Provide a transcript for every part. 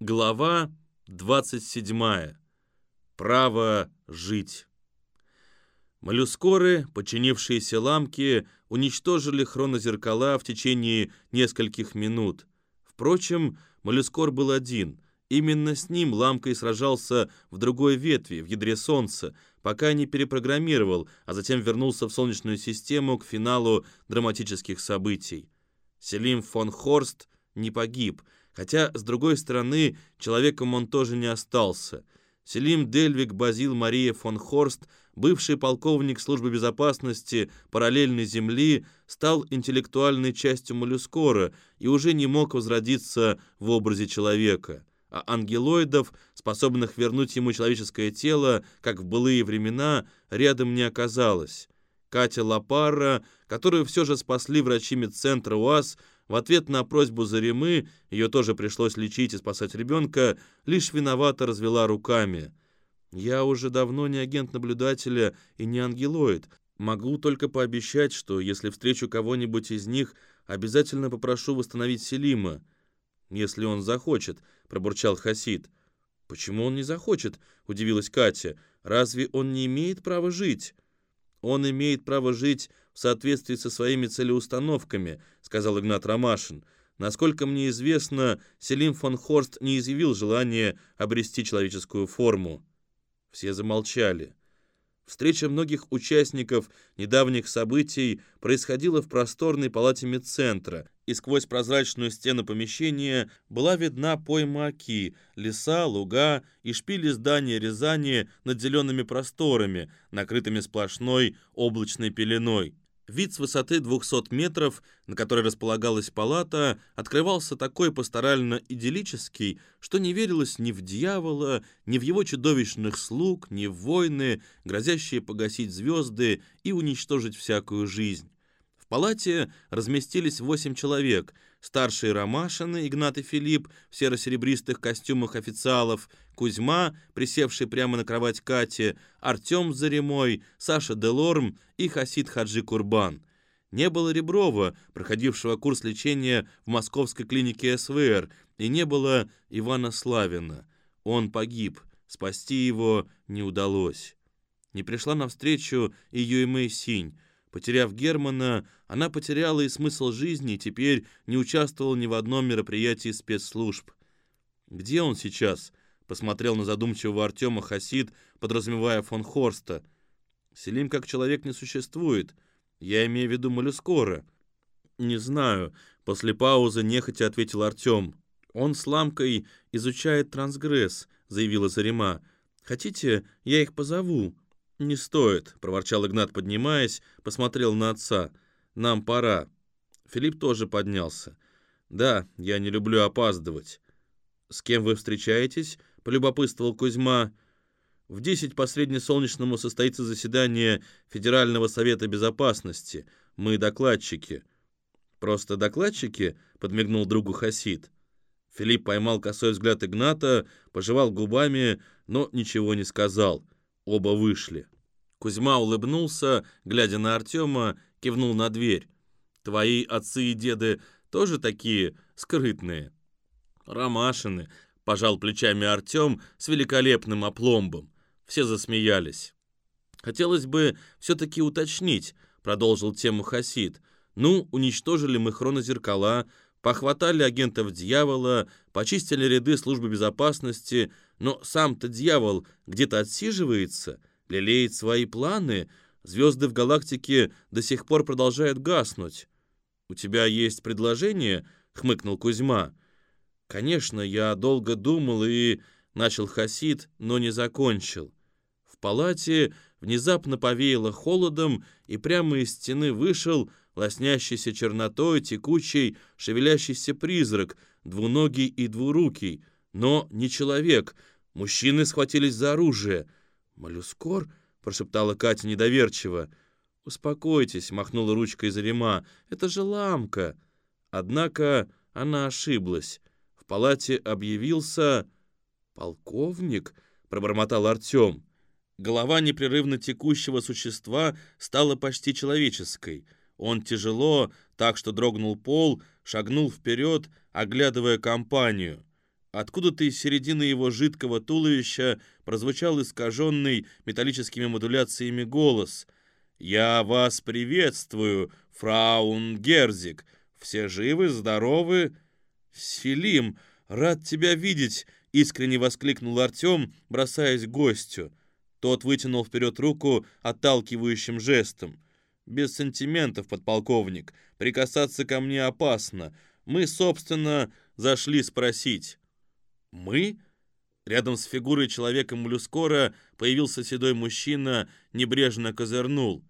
Глава 27. Право жить. Моллюскоры, подчинившиеся ламке, уничтожили хронозеркала в течение нескольких минут. Впрочем, моллюскор был один. Именно с ним ламкой сражался в другой ветви, в ядре Солнца, пока не перепрограммировал, а затем вернулся в Солнечную систему к финалу драматических событий. Селим фон Хорст не погиб, хотя, с другой стороны, человеком он тоже не остался. Селим Дельвик Базил Мария фон Хорст, бывший полковник службы безопасности параллельной Земли, стал интеллектуальной частью моллюскора и уже не мог возродиться в образе человека а ангелоидов, способных вернуть ему человеческое тело, как в былые времена, рядом не оказалось. Катя Лапара, которую все же спасли врачи медцентра УАЗ, в ответ на просьбу Заремы, ее тоже пришлось лечить и спасать ребенка, лишь виновато развела руками. «Я уже давно не агент наблюдателя и не ангелоид. Могу только пообещать, что если встречу кого-нибудь из них, обязательно попрошу восстановить Селима, если он захочет», — пробурчал Хасид. «Почему он не захочет?» — удивилась Катя. «Разве он не имеет права жить?» «Он имеет право жить в соответствии со своими целеустановками», — сказал Игнат Ромашин. «Насколько мне известно, Селим фон Хорст не изъявил желания обрести человеческую форму». Все замолчали. Встреча многих участников недавних событий происходила в просторной палате медцентра, и сквозь прозрачную стену помещения была видна пойма Оки, леса, луга и шпили здания Рязани над зелеными просторами, накрытыми сплошной облачной пеленой. Вид с высоты 200 метров, на которой располагалась палата, открывался такой пасторально идиллический, что не верилось ни в дьявола, ни в его чудовищных слуг, ни в войны, грозящие погасить звезды и уничтожить всякую жизнь. Палате разместились восемь человек — старшие Ромашины, Игнат и Филипп в серо-серебристых костюмах официалов, Кузьма, присевший прямо на кровать Кати, Артем Заремой, Саша Делорм и Хасид Хаджи Курбан. Не было Реброва, проходившего курс лечения в московской клинике СВР, и не было Ивана Славина. Он погиб, спасти его не удалось. Не пришла навстречу и Юймэй Синь, Потеряв Германа, она потеряла и смысл жизни и теперь не участвовала ни в одном мероприятии спецслужб. «Где он сейчас?» — посмотрел на задумчивого Артема Хасид, подразумевая фон Хорста. «Селим как человек не существует. Я имею в виду моллюскора». «Не знаю», — после паузы нехотя ответил Артем. «Он с ламкой изучает трансгресс», — заявила Зарима. «Хотите, я их позову?» «Не стоит», — проворчал Игнат, поднимаясь, посмотрел на отца. «Нам пора». Филипп тоже поднялся. «Да, я не люблю опаздывать». «С кем вы встречаетесь?» — полюбопытствовал Кузьма. «В десять по среднесолнечному состоится заседание Федерального совета безопасности. Мы докладчики». «Просто докладчики?» — подмигнул другу Хасид. Филипп поймал косой взгляд Игната, пожевал губами, но ничего не сказал — Оба вышли. Кузьма улыбнулся, глядя на Артема, кивнул на дверь. «Твои отцы и деды тоже такие скрытные?» «Ромашины», — пожал плечами Артем с великолепным опломбом. Все засмеялись. «Хотелось бы все-таки уточнить», — продолжил тему Хасид. «Ну, уничтожили мы хронозеркала, похватали агентов дьявола, почистили ряды службы безопасности, но сам-то дьявол где-то отсиживается, лелеет свои планы, звезды в галактике до сих пор продолжают гаснуть. «У тебя есть предложение?» — хмыкнул Кузьма. «Конечно, я долго думал и...» — начал Хасид, но не закончил. В палате внезапно повеяло холодом, и прямо из стены вышел лоснящийся чернотой, текучий, шевелящийся призрак, двуногий и двурукий, но не человек. Мужчины схватились за оружие. «Моллюскор?» — прошептала Катя недоверчиво. «Успокойтесь», — махнула ручкой Зарима. «Это же ламка». Однако она ошиблась. В палате объявился... «Полковник?» — пробормотал Артем. Голова непрерывно текущего существа стала почти человеческой — он тяжело, так что дрогнул пол, шагнул вперед, оглядывая компанию. Откуда-то из середины его жидкого туловища прозвучал искаженный металлическими модуляциями голос. «Я вас приветствую, фраун Герзик. Все живы, здоровы?» «Селим, рад тебя видеть!» — искренне воскликнул Артем, бросаясь к гостю. Тот вытянул вперед руку отталкивающим жестом. «Без сантиментов, подполковник. Прикасаться ко мне опасно. Мы, собственно, зашли спросить». «Мы?» Рядом с фигурой человека-моллюскора появился седой мужчина, небрежно козырнул.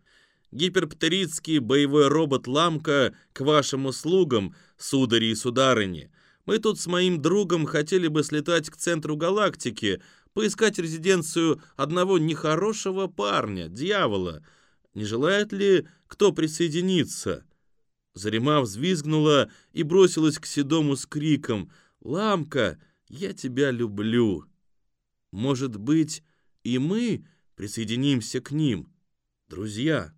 «Гиперптеридский боевой робот «Ламка» к вашим услугам, судари и сударыни. Мы тут с моим другом хотели бы слетать к центру галактики, поискать резиденцию одного нехорошего парня, дьявола. Не желает ли кто присоединиться?» Зарима взвизгнула и бросилась к Седому с криком «Ламка, я тебя люблю!» Может быть, и мы присоединимся к ним, друзья?»